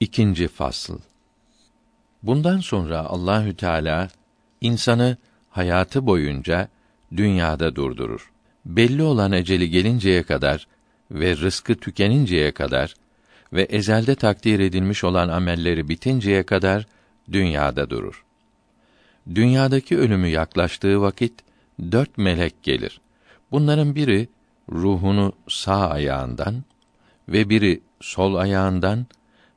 İkinci fasıl. Bundan sonra Allahü Teala insanı hayatı boyunca dünyada durdurur. Belli olan eceli gelinceye kadar ve rızkı tükeninceye kadar ve ezelde takdir edilmiş olan amelleri bitinceye kadar dünyada durur. Dünyadaki ölümü yaklaştığı vakit dört melek gelir. Bunların biri ruhunu sağ ayağından ve biri sol ayağından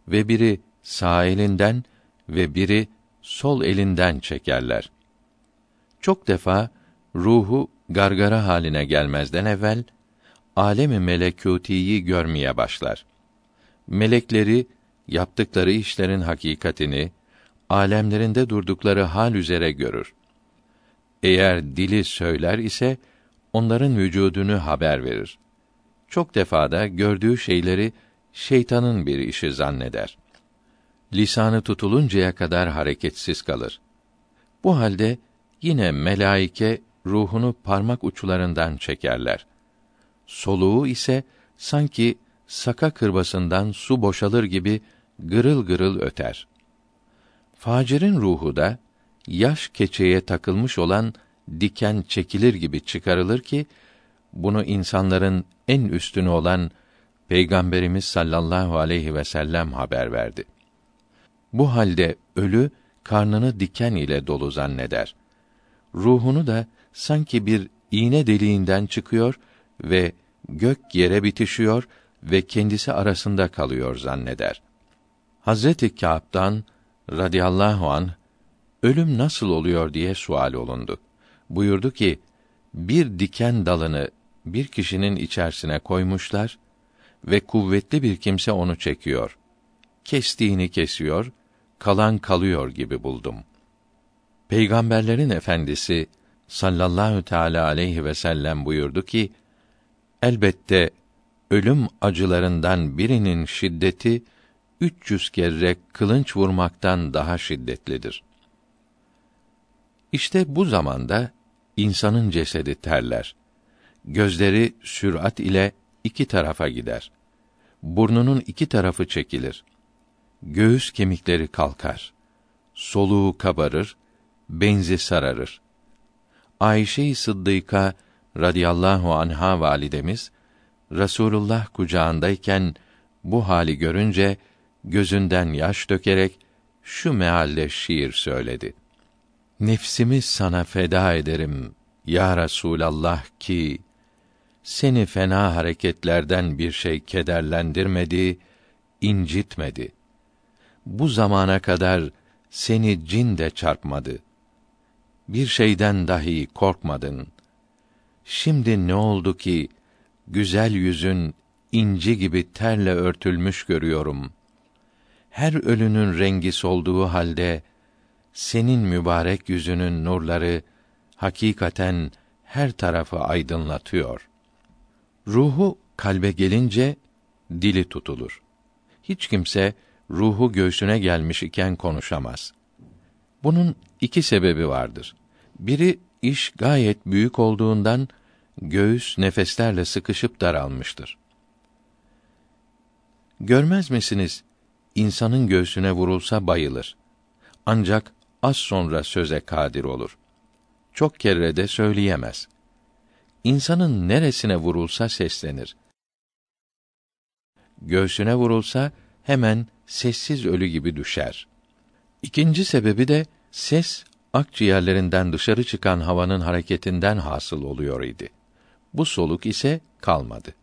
ve biri sağ elinden ve biri sol elinden çekerler. Çok defa ruhu gargara haline gelmezden evvel alemi melekûtiyi görmeye başlar. Melekleri yaptıkları işlerin hakikatini alemlerinde durdukları hal üzere görür. Eğer dili söyler ise onların vücudunu haber verir. Çok defada gördüğü şeyleri şeytanın bir işi zanneder. Lisanı tutuluncaya kadar hareketsiz kalır. Bu halde yine melaike ruhunu parmak uçlarından çekerler. Soluğu ise sanki saka kırbasından su boşalır gibi gırıl gırıl öter. Facirin ruhu da yaş keçeye takılmış olan diken çekilir gibi çıkarılır ki bunu insanların en üstünü olan Peygamberimiz sallallahu aleyhi ve sellem haber verdi. Bu halde ölü karnını diken ile dolu zanneder. Ruhunu da sanki bir iğne deliğinden çıkıyor ve gök yere bitişiyor ve kendisi arasında kalıyor zanneder. Hazreti Kâb'dan radıyallahu an ölüm nasıl oluyor diye sual olundu. Buyurdu ki bir diken dalını bir kişinin içerisine koymuşlar ve kuvvetli bir kimse onu çekiyor. Kestiğini kesiyor, kalan kalıyor gibi buldum. Peygamberlerin efendisi sallallahu teala aleyhi ve sellem buyurdu ki: Elbette ölüm acılarından birinin şiddeti 300 kere kılınç vurmaktan daha şiddetlidir. İşte bu zamanda insanın cesedi terler. Gözleri sürat ile iki tarafa gider. Burnunun iki tarafı çekilir. Göğüs kemikleri kalkar. Soluğu kabarır, benzi sararır. Ayşe-i Sıddıka radıyallahu anha validemiz Rasulullah kucağındayken bu hali görünce gözünden yaş dökerek şu mealde şiir söyledi. Nefsimi sana feda ederim ya Resulallah ki seni fena hareketlerden bir şey kederlendirmedi, incitmedi. Bu zamana kadar seni cin de çarpmadı. Bir şeyden dahi korkmadın. Şimdi ne oldu ki güzel yüzün inci gibi terle örtülmüş görüyorum. Her ölünün rengi solduğu halde senin mübarek yüzünün nurları hakikaten her tarafı aydınlatıyor. Ruhu kalbe gelince dili tutulur. Hiç kimse ruhu göğsüne gelmiş iken konuşamaz. Bunun iki sebebi vardır. Biri iş gayet büyük olduğundan göğüs nefeslerle sıkışıp daralmıştır. Görmez misiniz? İnsanın göğsüne vurulsa bayılır. Ancak az sonra söze kadir olur. Çok kere de söyleyemez. İnsanın neresine vurulsa seslenir. Göğsüne vurulsa hemen sessiz ölü gibi düşer. İkinci sebebi de ses akciğerlerinden dışarı çıkan havanın hareketinden hasıl oluyor idi. Bu soluk ise kalmadı.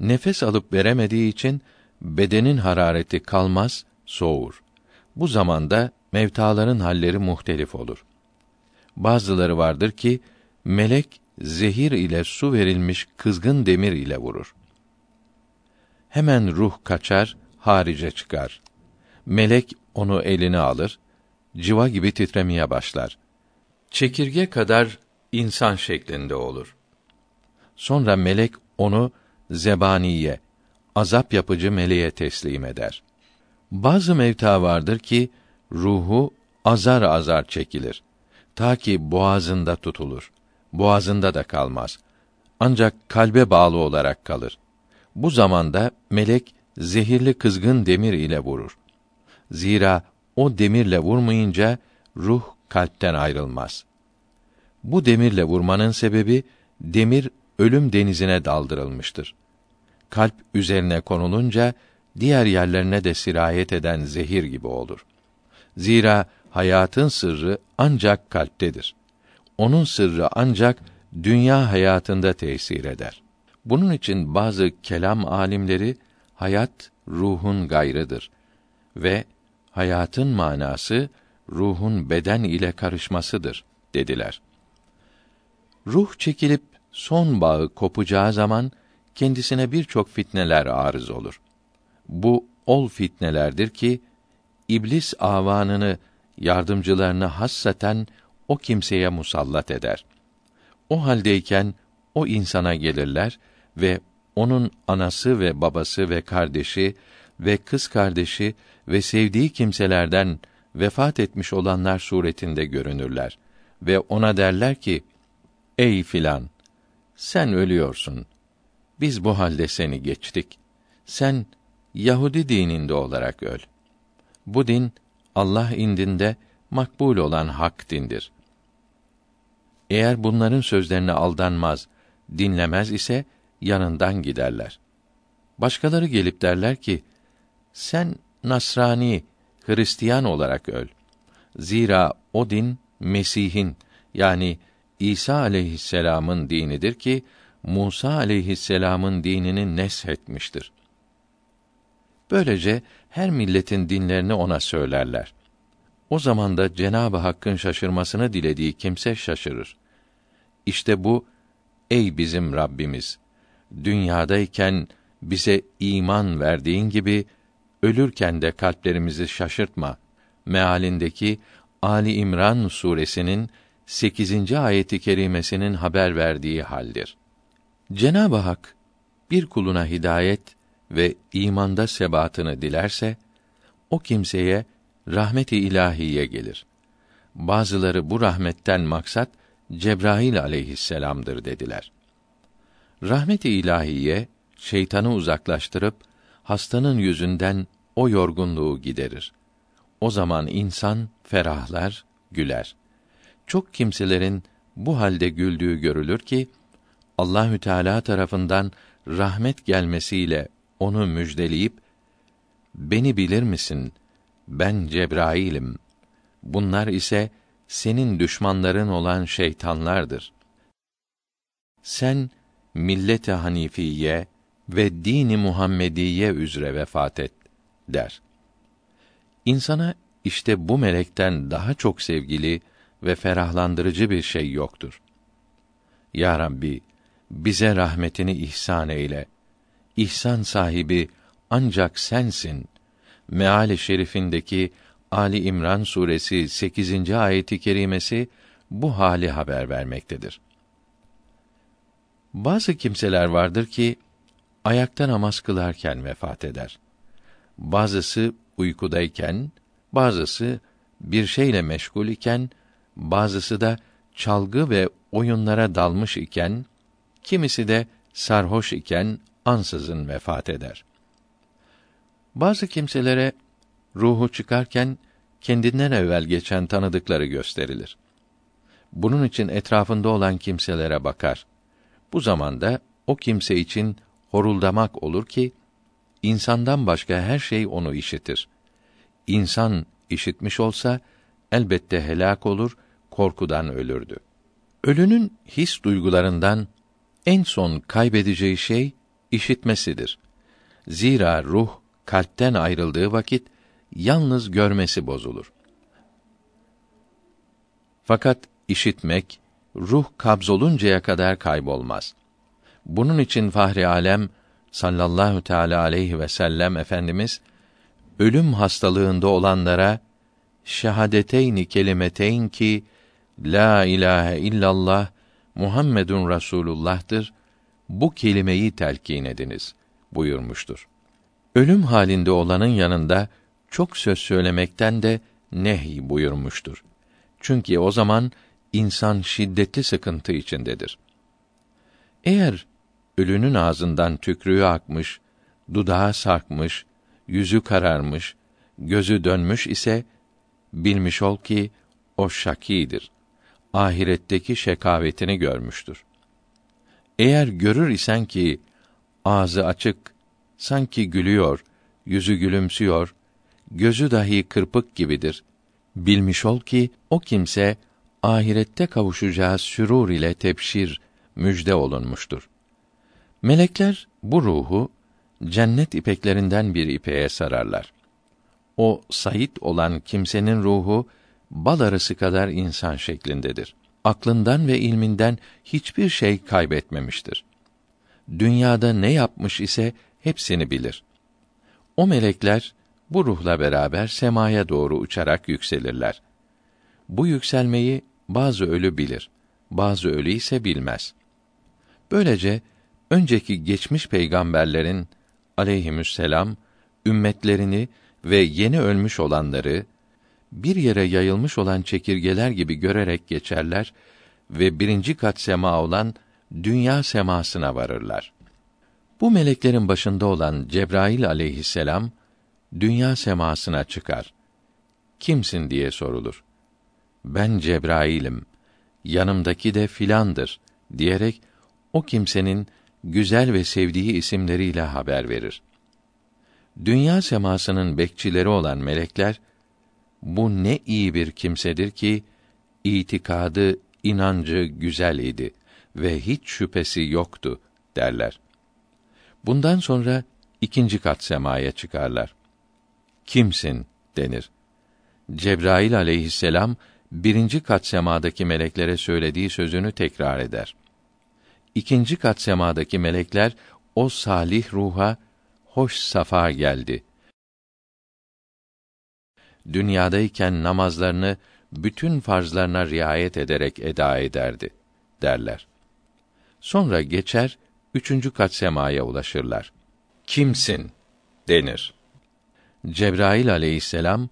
Nefes alıp veremediği için bedenin harareti kalmaz, soğur. Bu zamanda mevtaların halleri muhtelif olur. Bazıları vardır ki melek zehir ile su verilmiş kızgın demir ile vurur. Hemen ruh kaçar, harice çıkar. Melek onu eline alır, civa gibi titremeye başlar. Çekirge kadar insan şeklinde olur. Sonra melek onu zebaniye, azap yapıcı meleğe teslim eder. Bazı mevta vardır ki ruhu azar azar çekilir. Ta ki boğazında tutulur. Boğazında da kalmaz. Ancak kalbe bağlı olarak kalır. Bu zamanda melek zehirli kızgın demir ile vurur. Zira o demirle vurmayınca ruh kalpten ayrılmaz. Bu demirle vurmanın sebebi demir ölüm denizine daldırılmıştır. Kalp üzerine konulunca diğer yerlerine de sirayet eden zehir gibi olur. Zira hayatın sırrı ancak kalptedir. Onun sırrı ancak dünya hayatında tesir eder. Bunun için bazı kelam alimleri hayat ruhun gayrıdır ve hayatın manası ruhun beden ile karışmasıdır dediler. Ruh çekilip son bağı kopacağı zaman kendisine birçok fitneler arız olur. Bu ol fitnelerdir ki iblis avanını yardımcılarını hassaten o kimseye musallat eder. O haldeyken o insana gelirler ve onun anası ve babası ve kardeşi ve kız kardeşi ve sevdiği kimselerden vefat etmiş olanlar suretinde görünürler ve ona derler ki: Ey filan, sen ölüyorsun. Biz bu halde seni geçtik. Sen Yahudi dininde olarak öl. Bu din Allah indinde makbul olan hak dindir. Eğer bunların sözlerine aldanmaz, dinlemez ise yanından giderler. Başkaları gelip derler ki: Sen Nasrani, Hristiyan olarak öl. Zira o din Mesih'in yani İsa aleyhisselam'ın dinidir ki Musa aleyhisselam'ın dinini neshetmiştir. Böylece her milletin dinlerini ona söylerler. O zaman da Cenabı Hakk'ın şaşırmasını dilediği kimse şaşırır. İşte bu ey bizim Rabbimiz dünyadayken bize iman verdiğin gibi ölürken de kalplerimizi şaşırtma mealindeki Ali İmran suresinin 8. ayeti kerimesinin haber verdiği haldir. Cenab-ı Hak bir kuluna hidayet ve imanda sebatını dilerse o kimseye rahmeti ilahiye gelir. Bazıları bu rahmetten maksat Cebrail aleyhisselam'dır dediler. Rahmet-i ilahiye şeytanı uzaklaştırıp hastanın yüzünden o yorgunluğu giderir. O zaman insan ferahlar, güler. Çok kimselerin bu halde güldüğü görülür ki Allahü Teala tarafından rahmet gelmesiyle onu müjdeleyip beni bilir misin? Ben Cebrail'im. Bunlar ise senin düşmanların olan şeytanlardır. Sen millet-i hanifiye ve dini Muhammediye üzere vefat et der. İnsana işte bu melekten daha çok sevgili ve ferahlandırıcı bir şey yoktur. Ya Rabbi, bize rahmetini ihsan eyle. İhsan sahibi ancak sensin. Meali şerifindeki Ali İmran suresi 8. ayeti kerimesi bu hali haber vermektedir. Bazı kimseler vardır ki ayakta namaz kılarken vefat eder. Bazısı uykudayken, bazısı bir şeyle meşgul iken, bazısı da çalgı ve oyunlara dalmış iken, kimisi de sarhoş iken ansızın vefat eder. Bazı kimselere ruhu çıkarken kendinden evvel geçen tanıdıkları gösterilir. Bunun için etrafında olan kimselere bakar. Bu zamanda o kimse için horuldamak olur ki insandan başka her şey onu işitir. İnsan işitmiş olsa elbette helak olur, korkudan ölürdü. Ölünün his duygularından en son kaybedeceği şey işitmesidir. Zira ruh kalpten ayrıldığı vakit yalnız görmesi bozulur. Fakat işitmek ruh kabzoluncaya kadar kaybolmaz. Bunun için Fahri Alem sallallahu teala aleyhi ve sellem efendimiz ölüm hastalığında olanlara şehadeteyni kelimeteyn ki la ilahe illallah Muhammedun Rasulullah'tır. Bu kelimeyi telkin ediniz buyurmuştur. Ölüm halinde olanın yanında çok söz söylemekten de nehy buyurmuştur. Çünkü o zaman insan şiddetli sıkıntı içindedir. Eğer ölünün ağzından tükrüğü akmış, dudağı sarkmış, yüzü kararmış, gözü dönmüş ise bilmiş ol ki o şakidir. Ahiretteki şekavetini görmüştür. Eğer görür isen ki ağzı açık, sanki gülüyor, yüzü gülümsüyor, gözü dahi kırpık gibidir. Bilmiş ol ki o kimse ahirette kavuşacağı sürur ile tebşir, müjde olunmuştur. Melekler bu ruhu cennet ipeklerinden bir ipeğe sararlar. O sayit olan kimsenin ruhu bal arısı kadar insan şeklindedir. Aklından ve ilminden hiçbir şey kaybetmemiştir. Dünyada ne yapmış ise hepsini bilir. O melekler bu ruhla beraber semaya doğru uçarak yükselirler. Bu yükselmeyi bazı ölü bilir, bazı ölü ise bilmez. Böylece önceki geçmiş peygamberlerin aleyhisselam ümmetlerini ve yeni ölmüş olanları bir yere yayılmış olan çekirgeler gibi görerek geçerler ve birinci kat sema olan dünya semasına varırlar. Bu meleklerin başında olan Cebrail aleyhisselam dünya semasına çıkar. Kimsin diye sorulur. Ben Cebrail'im. Yanımdaki de filandır diyerek o kimsenin güzel ve sevdiği isimleriyle haber verir. Dünya semasının bekçileri olan melekler bu ne iyi bir kimsedir ki itikadı, inancı güzel idi ve hiç şüphesi yoktu derler. Bundan sonra ikinci kat semaya çıkarlar. Kimsin denir. Cebrail aleyhisselam birinci kat semadaki meleklere söylediği sözünü tekrar eder. İkinci kat semadaki melekler o salih ruha hoş safa geldi. Dünyadayken namazlarını bütün farzlarına riayet ederek eda ederdi derler. Sonra geçer üçüncü kat semaya ulaşırlar. Kimsin denir. Cebrail aleyhisselam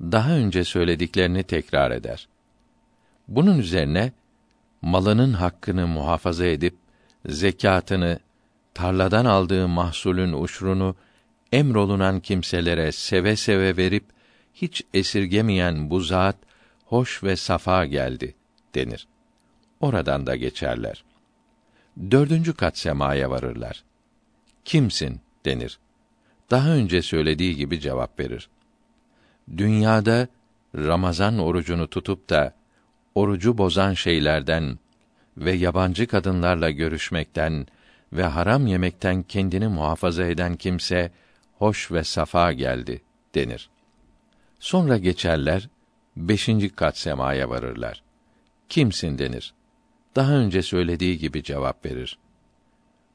daha önce söylediklerini tekrar eder. Bunun üzerine malının hakkını muhafaza edip zekatını, tarladan aldığı mahsulün uşrunu emrolunan kimselere seve seve verip hiç esirgemeyen bu zat hoş ve safa geldi denir. Oradan da geçerler. Dördüncü kat semaya varırlar. Kimsin denir. Daha önce söylediği gibi cevap verir. Dünyada Ramazan orucunu tutup da orucu bozan şeylerden ve yabancı kadınlarla görüşmekten ve haram yemekten kendini muhafaza eden kimse hoş ve safa geldi denir. Sonra geçerler, beşinci kat semaya varırlar. Kimsin denir. Daha önce söylediği gibi cevap verir.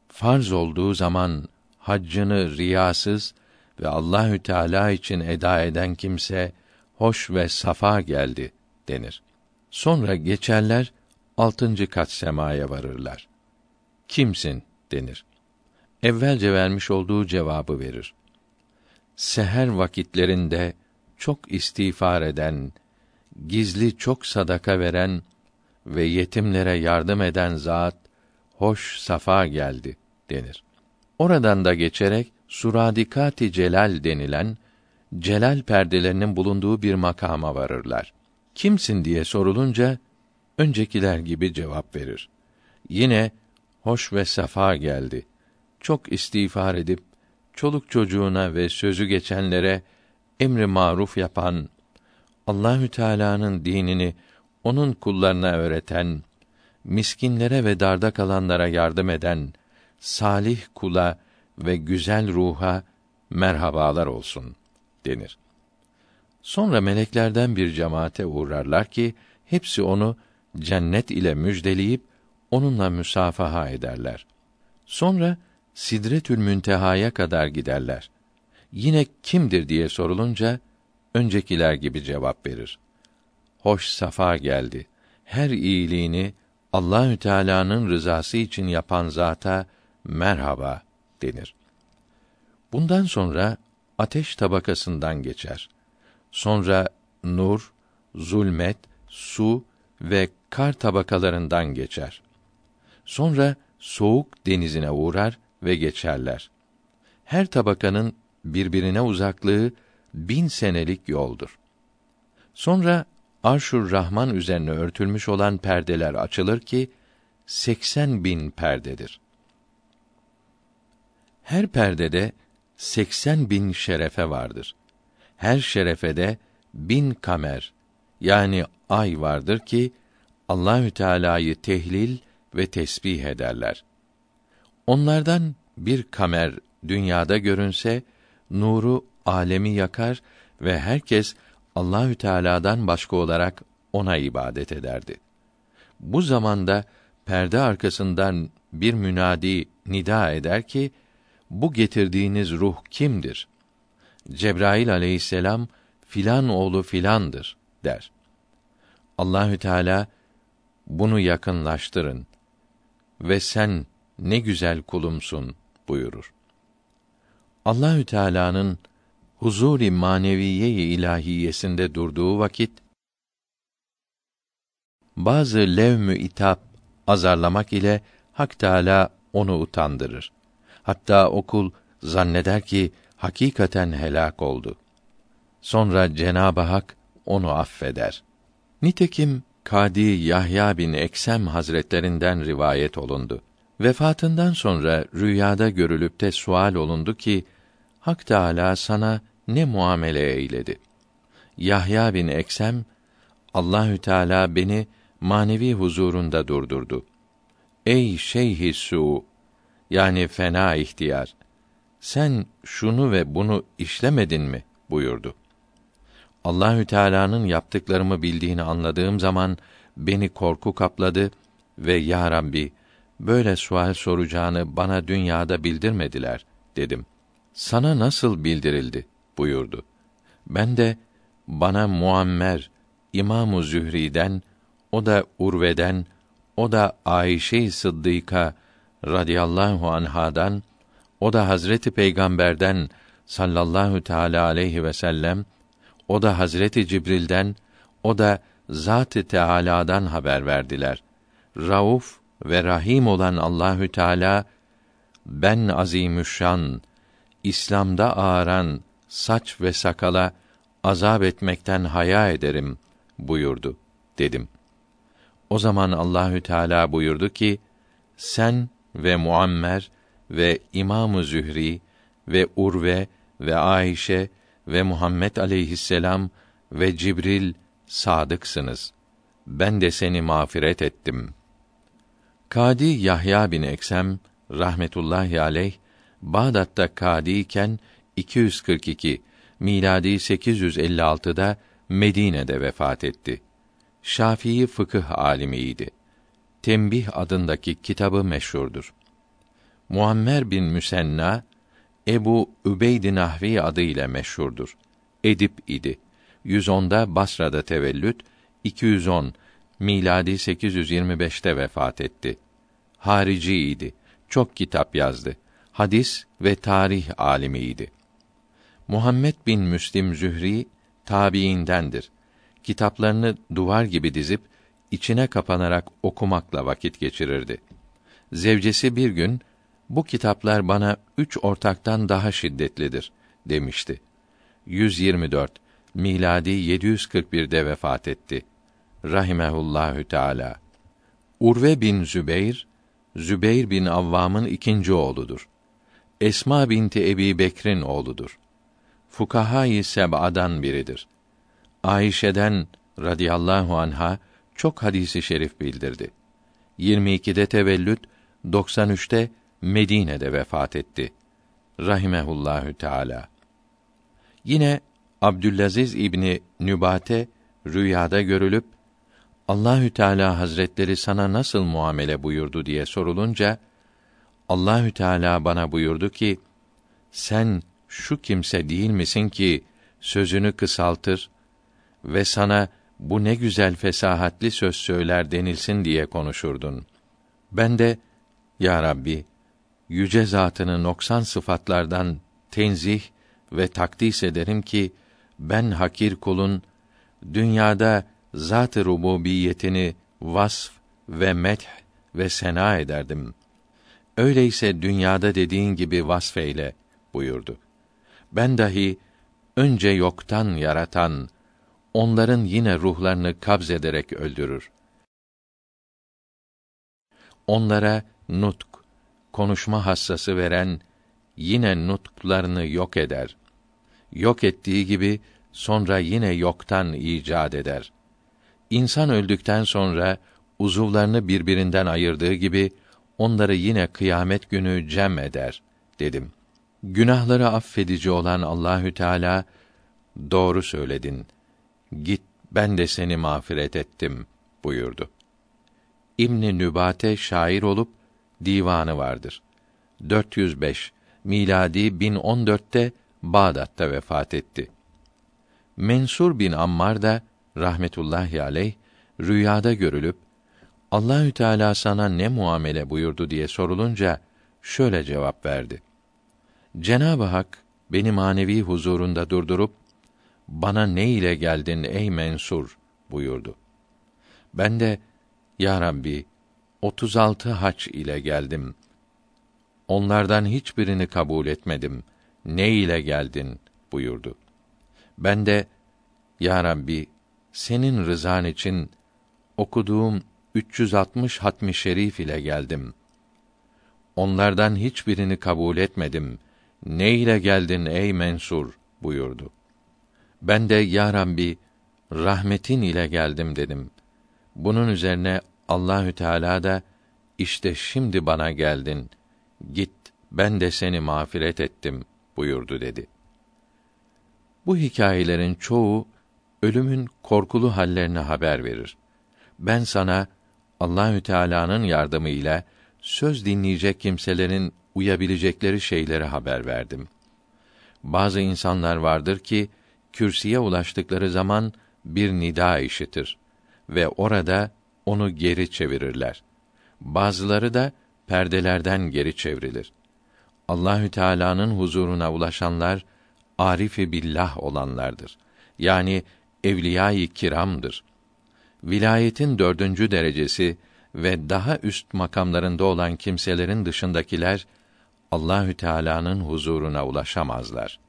Farz olduğu zaman haccını riyasız ve Allahü Teala için eda eden kimse hoş ve safa geldi denir. Sonra geçerler altıncı kat semaya varırlar. Kimsin denir. Evvelce vermiş olduğu cevabı verir. Seher vakitlerinde çok istiğfar eden, gizli çok sadaka veren ve yetimlere yardım eden zat hoş safa geldi denir. Oradan da geçerek Suradikati Celal denilen celal perdelerinin bulunduğu bir makama varırlar. Kimsin diye sorulunca öncekiler gibi cevap verir. Yine hoş ve safa geldi. Çok istiğfar edip çoluk çocuğuna ve sözü geçenlere emri maruf yapan, Allahü Teala'nın dinini onun kullarına öğreten, miskinlere ve darda kalanlara yardım eden salih kula ve güzel ruha merhabalar olsun denir. Sonra meleklerden bir cemaate uğrarlar ki hepsi onu cennet ile müjdeleyip onunla müsafaha ederler. Sonra Sidretül Münteha'ya kadar giderler. Yine kimdir diye sorulunca öncekiler gibi cevap verir. Hoş safa geldi. Her iyiliğini Allahü Teala'nın rızası için yapan zata merhaba denir. Bundan sonra ateş tabakasından geçer. Sonra nur, zulmet, su ve kar tabakalarından geçer. Sonra soğuk denizine uğrar ve geçerler. Her tabakanın birbirine uzaklığı bin senelik yoldur. Sonra Arşur Rahman üzerine örtülmüş olan perdeler açılır ki, seksen bin perdedir. Her perdede seksen bin şerefe vardır. Her şerefede bin kamer yani ay vardır ki Allahü Teala'yı tehlil ve tesbih ederler. Onlardan bir kamer dünyada görünse nuru alemi yakar ve herkes Allahü Teala'dan başka olarak ona ibadet ederdi. Bu zamanda perde arkasından bir münadi nida eder ki bu getirdiğiniz ruh kimdir? Cebrail aleyhisselam filan oğlu filandır der. Allahü Teala bunu yakınlaştırın ve sen ne güzel kulumsun buyurur. Allahü Teala'nın huzur-i ilahiyesinde durduğu vakit bazı levmü itap azarlamak ile Hak Teala onu utandırır. Hatta okul zanneder ki hakikaten helak oldu. Sonra Cenab-ı Hak onu affeder. Nitekim Kadi Yahya bin Eksem Hazretlerinden rivayet olundu. Vefatından sonra rüyada görülüp de sual olundu ki Hak Teâlâ sana ne muamele eyledi? Yahya bin Eksem Allahü Teala beni manevi huzurunda durdurdu. Ey şeyhi su yani fena ihtiyar sen şunu ve bunu işlemedin mi buyurdu. Allahü Teala'nın yaptıklarımı bildiğini anladığım zaman beni korku kapladı ve ya Rabbi böyle sual soracağını bana dünyada bildirmediler dedim. Sana nasıl bildirildi buyurdu. Ben de bana Muammer İmam-ı Zühri'den, o da Urve'den, o da Ayşe-i Sıddıka radıyallahu anhadan, o da Hazreti Peygamber'den sallallahu teala aleyhi ve sellem, o da Hazreti Cibril'den, o da Zat-ı Teala'dan haber verdiler. Rauf ve Rahim olan Allahü Teala ben azimüşşan İslam'da ağaran saç ve sakala azap etmekten haya ederim buyurdu dedim. O zaman Allahü Teala buyurdu ki sen ve Muammer ve İmam-ı Zühri ve Urve ve Ayşe ve Muhammed aleyhisselam ve Cibril sadıksınız. Ben de seni mağfiret ettim. Kadi Yahya bin Eksem rahmetullahi aleyh Bağdat'ta kadi iken 242 miladi 856'da Medine'de vefat etti. Şafii fıkıh alimiydi. Tembih adındaki kitabı meşhurdur. Muammer bin Müsenna Ebu Übeyd Nahvi adıyla meşhurdur. Edip idi. 110'da Basra'da tevellüt, 210 miladi 825'te vefat etti. Harici idi. Çok kitap yazdı. Hadis ve tarih alimiydi. Muhammed bin Müslim Zühri tabiindendir. Kitaplarını duvar gibi dizip içine kapanarak okumakla vakit geçirirdi. Zevcesi bir gün bu kitaplar bana üç ortaktan daha şiddetlidir demişti. 124 miladi 741'de vefat etti. Rahimehullahü Teala. Urve bin Zübeyr, Zübeyr bin Avvam'ın ikinci oğludur. Esma binti Ebi Bekr'in oğludur. Fukahâ-i seb'adan biridir. Ayşe'den radıyallahu anha çok hadisi şerif bildirdi. 22'de tevellüt, 93'te Medine'de vefat etti. Rahimehullahü Teala. Yine Abdülaziz İbni Nübate rüyada görülüp Allahü Teala Hazretleri sana nasıl muamele buyurdu diye sorulunca Allahü Teala bana buyurdu ki sen şu kimse değil misin ki sözünü kısaltır ve sana bu ne güzel fesahatli söz söyler denilsin diye konuşurdun. Ben de ya Rabbi yüce zatını noksan sıfatlardan tenzih ve takdis ederim ki ben hakir kulun dünyada zat-ı rububiyetini vasf ve meth ve sena ederdim. Öyleyse dünyada dediğin gibi vasfeyle buyurdu. Ben dahi önce yoktan yaratan, onların yine ruhlarını kabz ederek öldürür. Onlara nutk, konuşma hassası veren, yine nutklarını yok eder. Yok ettiği gibi, sonra yine yoktan icat eder. İnsan öldükten sonra, uzuvlarını birbirinden ayırdığı gibi, onları yine kıyamet günü cem eder, dedim. Günahları affedici olan Allahü Teala, doğru söyledin. Git, ben de seni mağfiret ettim, buyurdu. İbn Nübate şair olup divanı vardır. 405 miladi 1014'te Bağdat'ta vefat etti. Mensur bin Ammar da rahmetullahi aleyh rüyada görülüp Allahü Teala sana ne muamele buyurdu diye sorulunca şöyle cevap verdi. Cenab-ı Hak beni manevi huzurunda durdurup bana ne ile geldin ey mensur buyurdu. Ben de ya Rabbi 36 haç ile geldim. Onlardan hiçbirini kabul etmedim. Ne ile geldin buyurdu. Ben de ya Rabbi senin rızan için okuduğum 360 hatmi şerif ile geldim. Onlardan hiçbirini kabul etmedim. Ne ile geldin ey mensur buyurdu. Ben de ya Rabbi rahmetin ile geldim dedim. Bunun üzerine Allahü Teala da işte şimdi bana geldin. Git ben de seni mağfiret ettim buyurdu dedi. Bu hikayelerin çoğu ölümün korkulu hallerini haber verir. Ben sana Allahü Teala'nın yardımıyla söz dinleyecek kimselerin uyabilecekleri şeyleri haber verdim. Bazı insanlar vardır ki kürsüye ulaştıkları zaman bir nida işitir ve orada onu geri çevirirler. Bazıları da perdelerden geri çevrilir. Allahü Teala'nın huzuruna ulaşanlar arifi billah olanlardır. Yani evliyâ-i kiramdır. Vilayetin dördüncü derecesi ve daha üst makamlarında olan kimselerin dışındakiler Allahü Teala'nın huzuruna ulaşamazlar.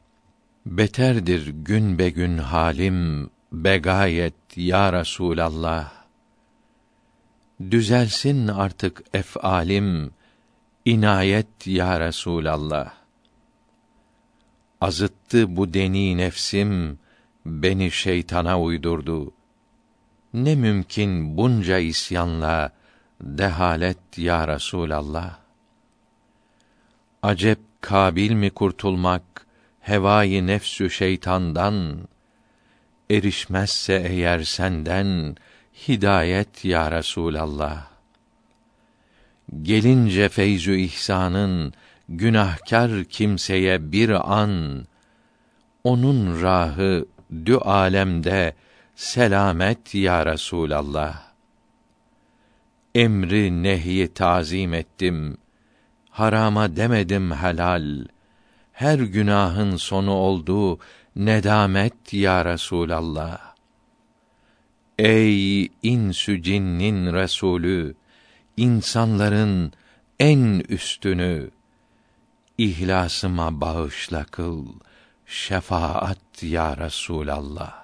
Beterdir gün be gün halim begayet ya Resulallah. Düzelsin artık efalim inayet ya Resulallah. Azıttı bu deni nefsim beni şeytana uydurdu. Ne mümkün bunca isyanla dehalet ya Resulallah. Acep kabil mi kurtulmak hevai nefsü şeytandan erişmezse eğer senden hidayet ya Resulallah. Gelince feyzü ihsanın günahkar kimseye bir an onun rahı dü alemde selamet ya Resulallah. Emri nehyi tazim ettim. Harama demedim helal. Her günahın sonu oldu nedamet ya Resulallah. Ey insü cinnin resulü, insanların en üstünü ihlasıma bağışla kıl şefaat ya Resulallah.